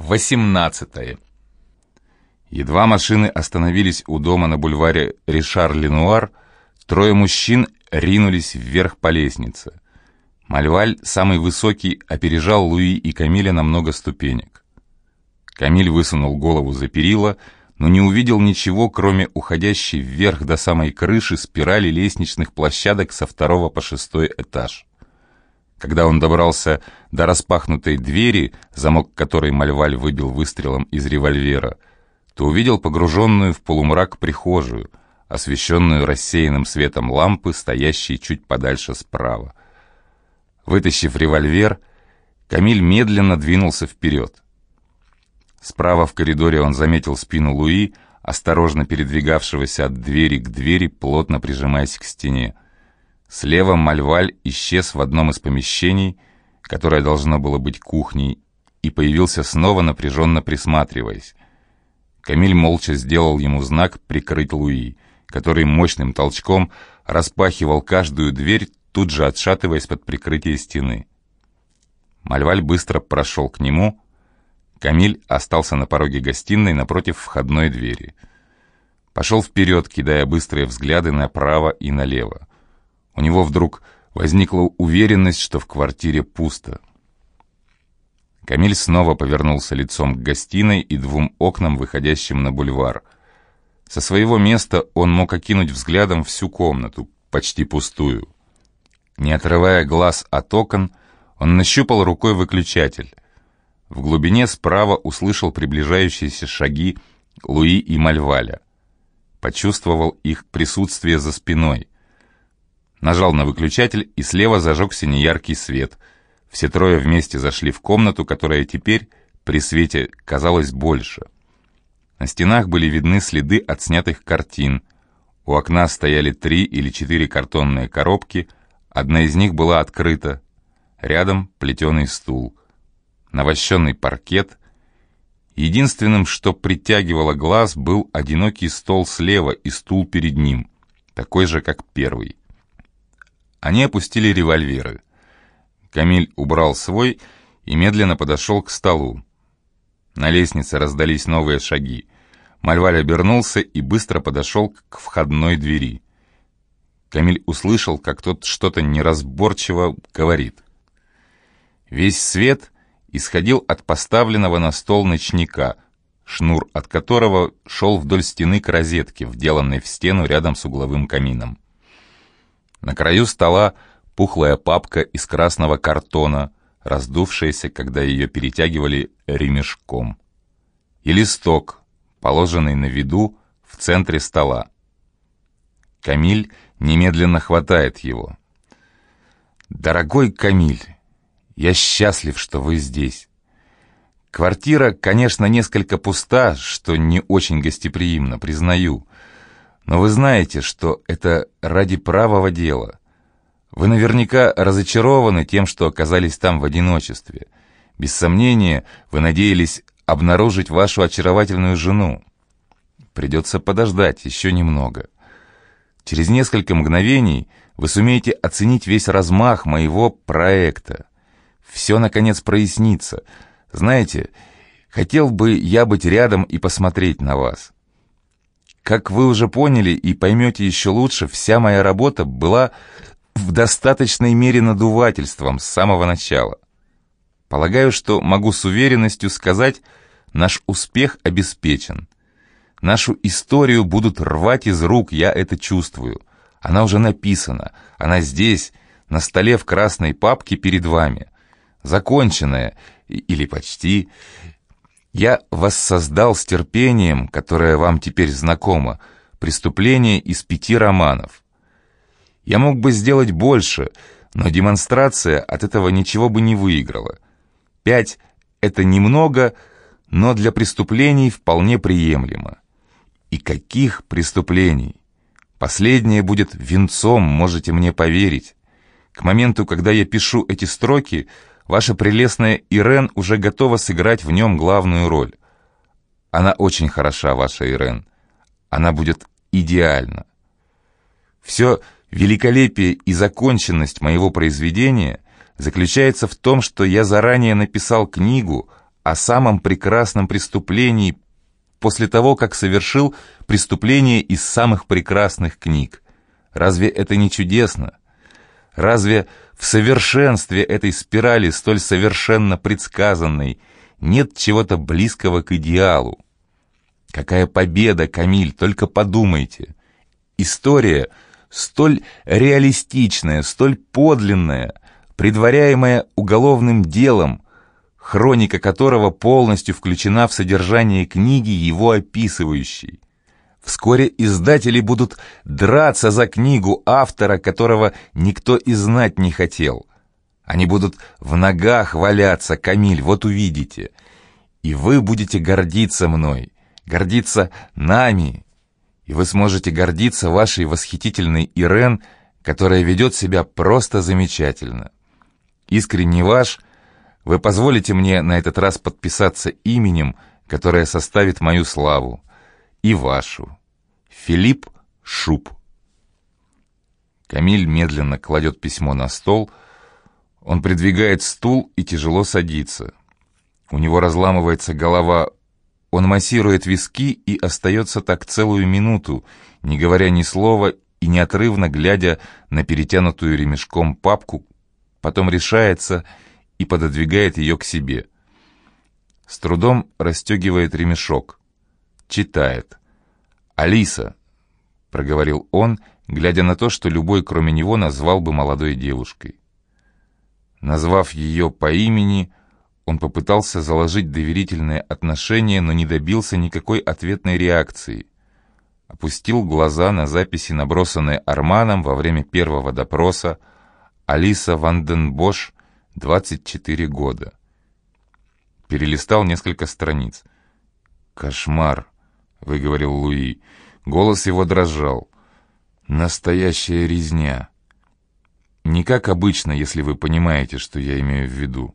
18. Едва машины остановились у дома на бульваре Ришар-Ленуар, трое мужчин ринулись вверх по лестнице. Мальваль, самый высокий, опережал Луи и Камиля на много ступенек. Камиль высунул голову за перила, но не увидел ничего, кроме уходящей вверх до самой крыши спирали лестничных площадок со второго по шестой этаж. Когда он добрался до распахнутой двери, замок которой Мальваль выбил выстрелом из револьвера, то увидел погруженную в полумрак прихожую, освещенную рассеянным светом лампы, стоящей чуть подальше справа. Вытащив револьвер, Камиль медленно двинулся вперед. Справа в коридоре он заметил спину Луи, осторожно передвигавшегося от двери к двери, плотно прижимаясь к стене. Слева Мальваль исчез в одном из помещений, которое должно было быть кухней, и появился снова, напряженно присматриваясь. Камиль молча сделал ему знак «прикрыть Луи», который мощным толчком распахивал каждую дверь, тут же отшатываясь под прикрытие стены. Мальваль быстро прошел к нему. Камиль остался на пороге гостиной напротив входной двери. Пошел вперед, кидая быстрые взгляды направо и налево. У него вдруг возникла уверенность, что в квартире пусто. Камиль снова повернулся лицом к гостиной и двум окнам, выходящим на бульвар. Со своего места он мог окинуть взглядом всю комнату, почти пустую. Не отрывая глаз от окон, он нащупал рукой выключатель. В глубине справа услышал приближающиеся шаги Луи и Мальваля. Почувствовал их присутствие за спиной. Нажал на выключатель, и слева зажегся неяркий свет. Все трое вместе зашли в комнату, которая теперь, при свете, казалась больше. На стенах были видны следы от снятых картин. У окна стояли три или четыре картонные коробки, одна из них была открыта. Рядом плетеный стул. Навощенный паркет. Единственным, что притягивало глаз, был одинокий стол слева и стул перед ним, такой же, как первый. Они опустили револьверы. Камиль убрал свой и медленно подошел к столу. На лестнице раздались новые шаги. Мальваль обернулся и быстро подошел к входной двери. Камиль услышал, как тот что-то неразборчиво говорит. Весь свет исходил от поставленного на стол ночника, шнур от которого шел вдоль стены к розетке, вделанной в стену рядом с угловым камином. На краю стола пухлая папка из красного картона, раздувшаяся, когда ее перетягивали ремешком. И листок, положенный на виду в центре стола. Камиль немедленно хватает его. «Дорогой Камиль, я счастлив, что вы здесь. Квартира, конечно, несколько пуста, что не очень гостеприимно, признаю. Но вы знаете, что это ради правого дела. Вы наверняка разочарованы тем, что оказались там в одиночестве. Без сомнения, вы надеялись обнаружить вашу очаровательную жену. Придется подождать еще немного. Через несколько мгновений вы сумеете оценить весь размах моего проекта. Все, наконец, прояснится. Знаете, хотел бы я быть рядом и посмотреть на вас. Как вы уже поняли и поймете еще лучше, вся моя работа была в достаточной мере надувательством с самого начала. Полагаю, что могу с уверенностью сказать, наш успех обеспечен. Нашу историю будут рвать из рук, я это чувствую. Она уже написана, она здесь, на столе в красной папке перед вами. Законченная, или почти, я воссоздал с терпением, которое вам теперь знакомо, преступление из пяти романов. Я мог бы сделать больше, но демонстрация от этого ничего бы не выиграла. Пять — это немного, но для преступлений вполне приемлемо. И каких преступлений? Последнее будет венцом, можете мне поверить. К моменту, когда я пишу эти строки — Ваша прелестная Ирен уже готова сыграть в нем главную роль. Она очень хороша, ваша Ирен. Она будет идеальна. Все великолепие и законченность моего произведения заключается в том, что я заранее написал книгу, о самом прекрасном преступлении после того, как совершил преступление из самых прекрасных книг. Разве это не чудесно? Разве в совершенстве этой спирали, столь совершенно предсказанной, нет чего-то близкого к идеалу? Какая победа, Камиль, только подумайте. История столь реалистичная, столь подлинная, предваряемая уголовным делом, хроника которого полностью включена в содержание книги, его описывающей. Вскоре издатели будут драться за книгу автора, которого никто и знать не хотел. Они будут в ногах валяться, Камиль, вот увидите. И вы будете гордиться мной, гордиться нами. И вы сможете гордиться вашей восхитительной Ирен, которая ведет себя просто замечательно. Искренне ваш – вы позволите мне на этот раз подписаться именем, которое составит мою славу, и вашу. Филипп Шуб. Камиль медленно кладет письмо на стол. Он придвигает стул и тяжело садится. У него разламывается голова. Он массирует виски и остается так целую минуту, не говоря ни слова и неотрывно глядя на перетянутую ремешком папку. Потом решается и пододвигает ее к себе. С трудом расстегивает ремешок. Читает. «Алиса», — проговорил он, глядя на то, что любой, кроме него, назвал бы молодой девушкой. Назвав ее по имени, он попытался заложить доверительные отношения, но не добился никакой ответной реакции. Опустил глаза на записи, набросанные Арманом во время первого допроса. Алиса Ванденбош 24 года. Перелистал несколько страниц. «Кошмар», — выговорил Луи. Голос его дрожал. «Настоящая резня». Не как обычно, если вы понимаете, что я имею в виду.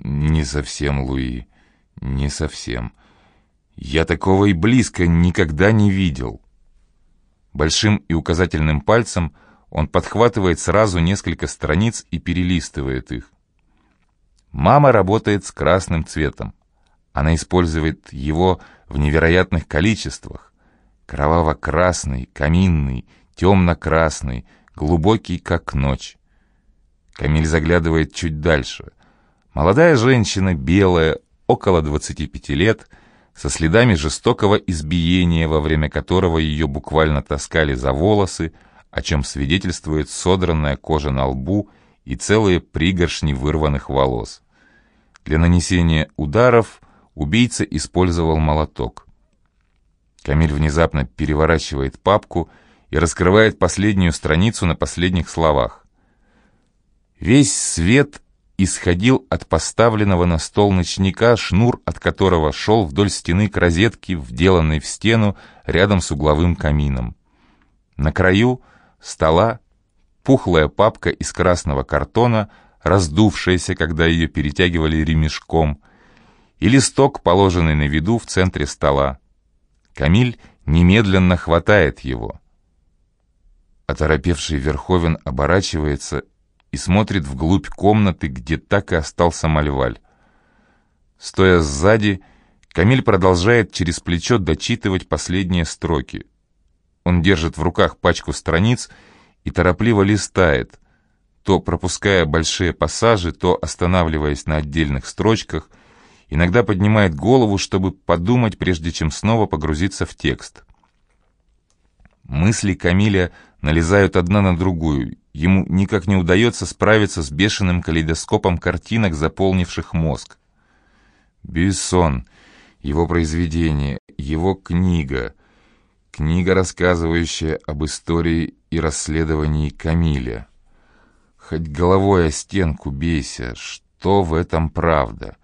Не совсем, Луи, не совсем. Я такого и близко никогда не видел. Большим и указательным пальцем он подхватывает сразу несколько страниц и перелистывает их. Мама работает с красным цветом. Она использует его в невероятных количествах. Кроваво-красный, каминный, темно-красный, глубокий, как ночь. Камиль заглядывает чуть дальше. Молодая женщина, белая, около 25 лет, со следами жестокого избиения, во время которого ее буквально таскали за волосы, о чем свидетельствует содранная кожа на лбу и целые пригоршни вырванных волос. Для нанесения ударов убийца использовал молоток. Камиль внезапно переворачивает папку и раскрывает последнюю страницу на последних словах. Весь свет исходил от поставленного на стол ночника, шнур от которого шел вдоль стены к розетке, вделанной в стену рядом с угловым камином. На краю — стола пухлая папка из красного картона, раздувшаяся, когда ее перетягивали ремешком, и листок, положенный на виду в центре стола. Камиль немедленно хватает его. Оторопевший Верховен оборачивается и смотрит вглубь комнаты, где так и остался Мальваль. Стоя сзади, Камиль продолжает через плечо дочитывать последние строки — он держит в руках пачку страниц и торопливо листает, то пропуская большие пассажи, то останавливаясь на отдельных строчках, иногда поднимает голову, чтобы подумать, прежде чем снова погрузиться в текст. Мысли Камиля налезают одна на другую. Ему никак не удается справиться с бешеным калейдоскопом картинок, заполнивших мозг. Бюссон, его произведение, его книга — Книга, рассказывающая об истории и расследовании Камиля. Хоть головой о стенку бейся, что в этом правда?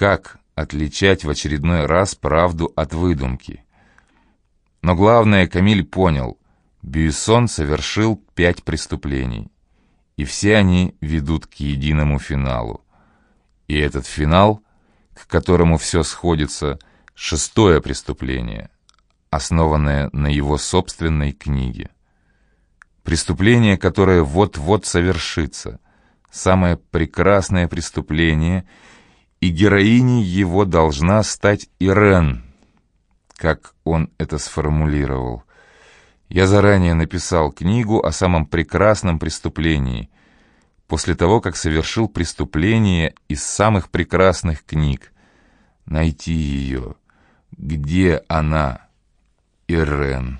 Как отличать в очередной раз правду от выдумки? Но главное, Камиль понял, Бюйсон совершил пять преступлений, и все они ведут к единому финалу. И этот финал, к которому все сходится, шестое преступление — основанное на его собственной книге. Преступление, которое вот-вот совершится, самое прекрасное преступление, И героиней его должна стать Ирен, как он это сформулировал. Я заранее написал книгу о самом прекрасном преступлении, после того, как совершил преступление из самых прекрасных книг. Найти ее. Где она, Ирен?»